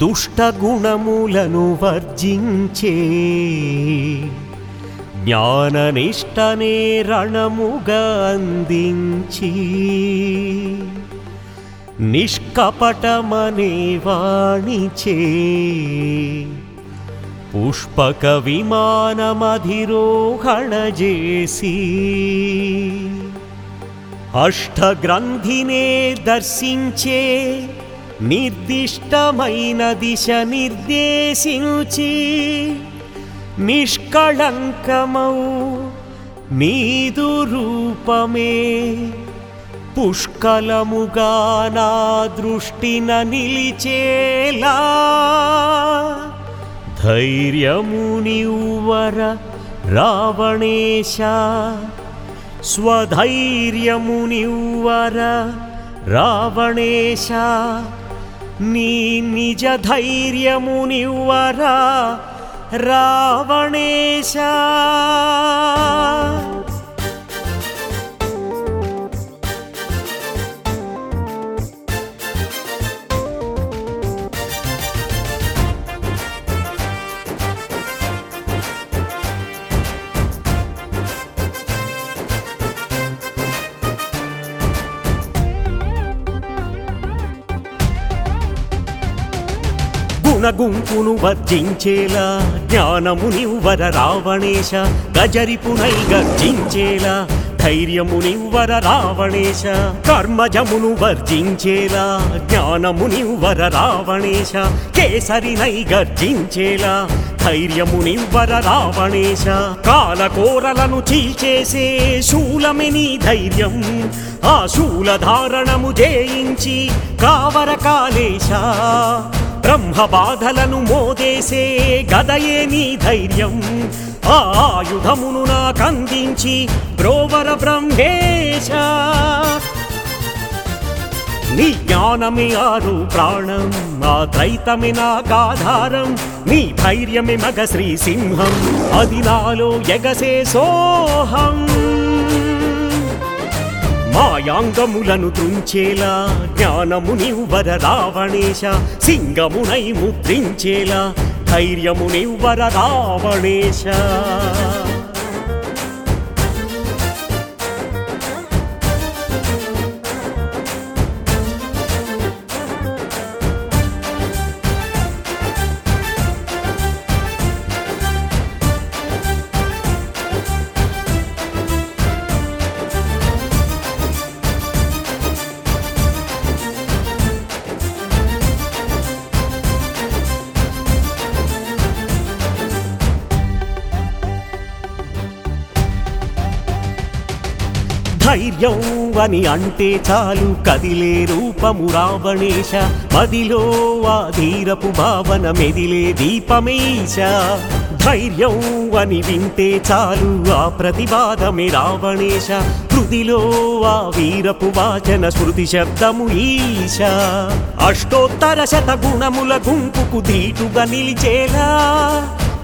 దుష్టగుణములను వర్జించే జ్ఞాననిష్టనే రణముగా అందించి. నిష్కపటమనే వాణిచే. పుష్పక విమానమధిరోహణ చేసి అష్టగ్రంథినే దర్శించే నిర్దిష్టమైన దిశ నిర్దేశించి. నిష్కళంకమౌ నీదు రూపమే పుష్కలముగా నా దృష్టిన నిలిచేలా. ధైర్యమునివ్వర రావణేశ స్వధైర్యమునివ్వర రావణేశ నీ నిజ ధైర్యమునివ్వరా రావణేశా. గుణగుంపును వర్జించేలా జ్ఞానమునివ్వర రావణేశ గజరిపునై గర్జించేలా ధైర్యమునివ్వర రావణేశ కర్మజమును వర్జించేలా జ్ఞానమునివ్వర రావణేశ కేసరినై గర్జించేలా ధైర్యమునివ్వర రావణేశ కాలకోరలను చీల్చేసే శూలమిని ధైర్యం ఆ శూలధారణము జయించి కావర కాలేశ బ్రహ్మ బాధలను మోదేసే గదయే నీ ధైర్యం. ఆ ఆయుధమును నాకందించి బ్రోవర బ్రహ్మేశ. నీ జ్ఞానమే ఆరు ప్రాణం నా ద్వైతమే నాకాధారం నీ ధైర్యమే మగ శ్రీ సింహం అది నాలో ఎగసే సోహం. మాయాంగములను తుంచేలా జ్ఞానమునివ్వర రావణేశ సింగమునై ముద్రించేలా ధైర్యమునివ్వర రావణేశ. ధైర్యం అని అంటే చాలు. కదిలే రూపము రావణేశ. మదిలో ఆ ధీరపు భావన మెదిలే దీపమేశ. ధైర్యం అని వింటే చాలు. ఆ ప్రతివాదమే రావణేశ. హృదిలో ఆ వీరపు వాచన శృతి శబ్దము ఈశ. అష్టోత్తర శత గుణముల గుంపుకు ధీటుగా నిలిచేలా.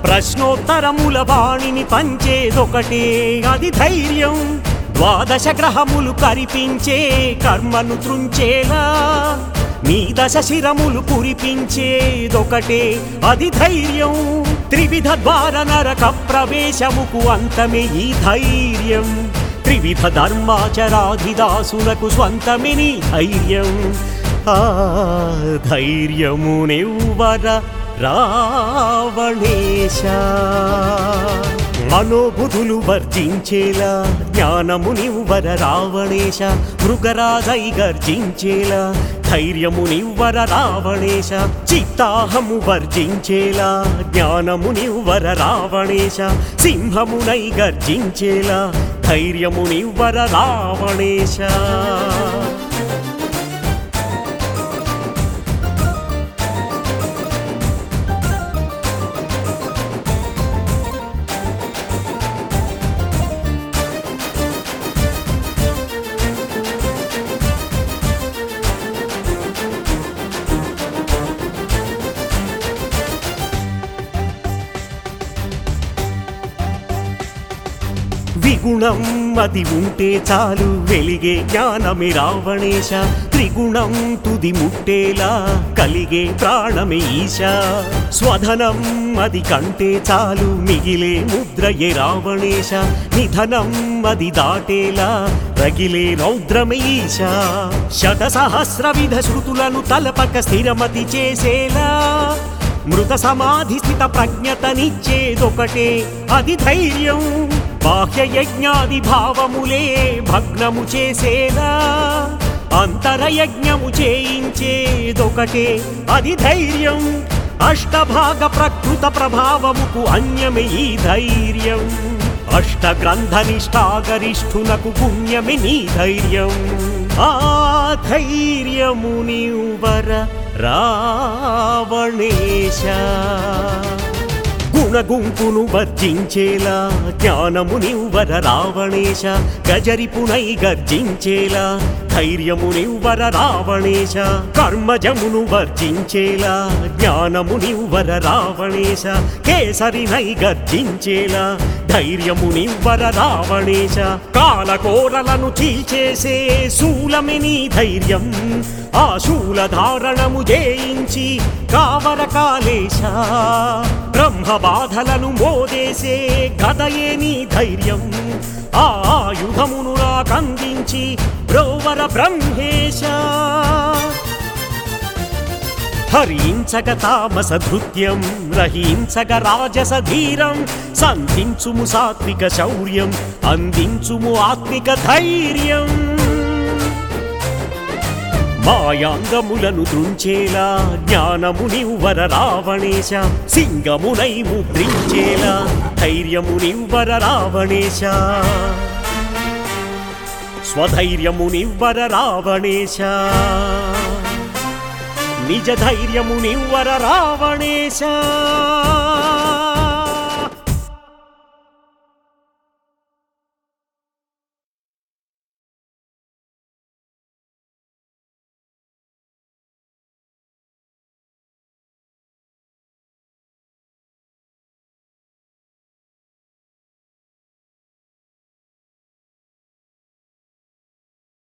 ప్రశ్నోత్తరముల వాణిని పంచేదొకటే. అది ధైర్యం. ద్వాదశ గ్రహములు కరిపించే కర్మను త్రుంచేలా నీ దశ శిరములు కురిపించేదొకటే అది ధైర్యం త్రివిధ ద్వార నరక ప్రవేశముకు అంతమే ఈ ధైర్యం. త్రివిధ ధర్మాచరాధిదాసులకు స్వంతమే నీ ధైర్యం. ఆ ధైర్యమునెవ్వర రావణేశ. మనోబుధులు వర్జించేలా జ్ఞానమునివ్వర రావణేశ మృగరాజై గర్జించేలా ధైర్యమునివ్వర రావణేశ చిత్తాహము వర్జించేలా జ్ఞానమునివ్వర రావణేశ సింహమునై గర్జించేలా ధైర్యమునివ్వర రావణేశ. త్రిగుణం అది ఉంటే చాలు వెలిగే జ్ఞానమే రావణేశ. త్రిగుణం తుది ముట్టేలా కలిగే ప్రాణమే ఈశ. స్వధనం అది కంటే చాలు మిగిలే ముద్రయే రావణేశ. నిధనం అది దాటేలా రగిలే రౌద్రమే ఈశ. శత సహస్ర విధ శృతులను తలపక స్థిరమతి చేసేలా మృత సమాధి స్థిత ప్రజ్ఞతనిచ్చేదొకటే అది ధైర్యం. బాహ్య యజ్ఞాది భావములే భగ్నము చేసేలా అంతరయజ్ఞము చేయించేదొకటే అది ధైర్యం అష్టభాగ ప్రకృత ప్రభావముకు అన్యమే ఈ ధైర్యం. అష్ట గ్రంథ నిష్ఠాగరిష్ఠునకు నీ ధైర్యం. ఆ ధైర్యము నీవర రావణేశ. గుణగుంపును వర్జించేలా జ్ఞానము నివ్వర రావణేశ గజరిపునై గర్జించేలా ధైర్యము నివ్వర రావణేశ కర్మజమును వర్జించేలా జ్ఞానము నివ్వర రావణేశ కేసరినై గర్జించేలా ధైర్యము నివ్వర రావణేశ కాలకోరలను చీల్చేసే శూలమిని ధైర్యం. ఆ శూలధారణము జయించి కావర కాలేశ బ్రహ్మ బాధలను మోదేసే గదయే నీ ధైర్యం. ఆ ఆయుధమును నాకందించి బ్రోవర బ్రహ్మేశ. హరించగ తామస ధృత్యం రహించగ రాజస ధీరం సంధించుము సాత్విక శౌర్యం అందించుము ఆత్మిక ధైర్యం. మాయాంగములను దృంచేలా జ్ఞానము నివ్వర రావణేశ సింగమునై ముద్రించేలా ధైర్యము నివ్వర రావణేశ. స్వధైర్యము నివ్వర రావణేశ. నిజ ధైర్యము నివ్వర రావణేశ.